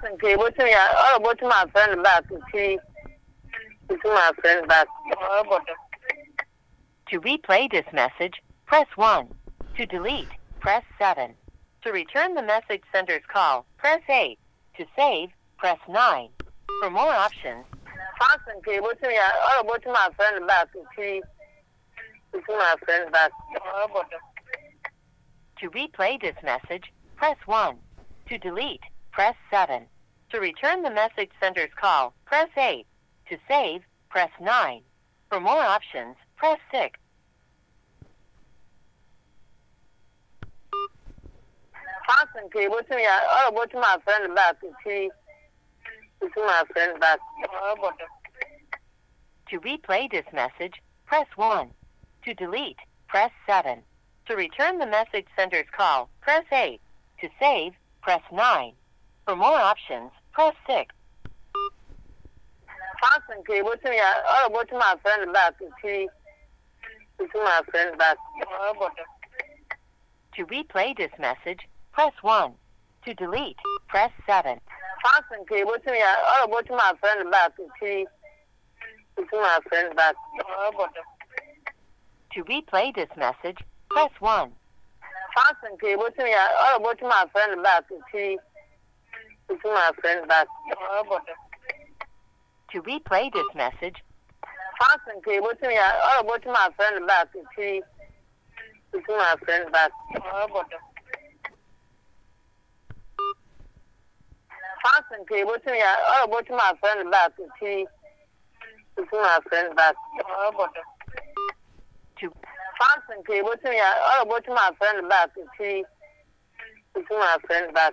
Fasten ka ebotumi ya ọ botumi afrɛ no back afrɛ no back. To replay this message, press 1. To delete, press 7. To return the message sender's call, press 8. To save, press 9. For more options, Fasten ka ebotumi ya ọ botumi afrɛ no back afrɛ no back to replay this message, press 1. To delete, press 7. To return the message sender's call, press 8. To save, press 9. For more options, press 6. Fasten ka ebotumi ya ọ botumi afrɛ no back ti botumi afrɛ no back ɔbɔ do. To replay this message, press 1. To delete, press 7. To return the message sender's call, press 8. To save, press 9. For more options, press 6. Fasten ka ebotumi ya ọ botumi afrɛ no back ti botumi afrɛ no back ɔbɔ do. To replay this message, press 1. To delete, press 7. Fasten ka ebotumi ya ọ botumi afrɛ no back ti botumi afrɛ no back ɔbɔ do. To replay this message, press 1. Fasten ka ebotumi ya ọ botumi afrɛ no back ti botumi afrɛ back. Ɔbɔ do. To replay this message, Fasten ka ebotumi ya ọ botumi afrɛ no back afrɛ no back. Ɔbɔ do. Fasten ka ebotumi ya ọ botumi afrɛ no back afrɛ no back. Ɔbɔ do. to Fasten ka ebotumi ya ọ botumi afrɛ no back afrɛ no back.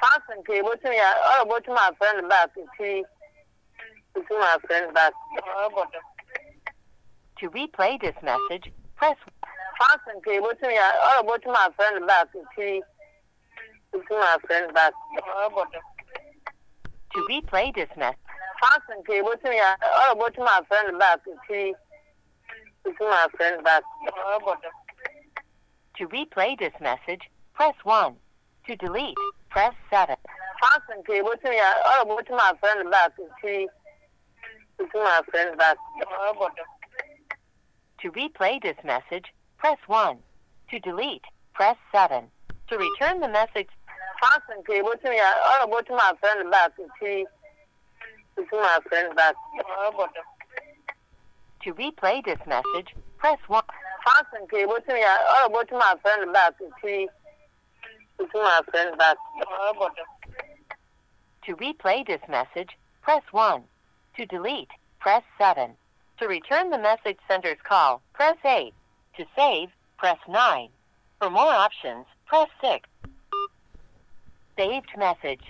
Fasten ka ebotumi ya ọ botumi afrɛ no back ti botumi afrɛ no back to replay this message, press Fasten ka ebotumi ya ọ botumi afrɛ no back ti botumi afrɛ no back to replay this message, Fasten ka ebotumi ya ọ botumi afrɛ no back ti botumi afrɛ no back to replay this message, press 1. To delete, press 7. Fasten ka ebotumi ya ọ botumi afrɛ no back ti botumi afrɛ no back. To replay this message, press 1. To delete, press 7. To return the message, Fasten ka ebotumi ya ọ botumi afrɛ no back ti botumi afrɛ no back to replay this message, press 1. Fasten ka ebotumi ya ọ botumi afrɛ no back ti To replay this message, press 1. To delete, press 7. To return the message sender's call, press 8. To save, press 9. For more options, press 6. Saved message.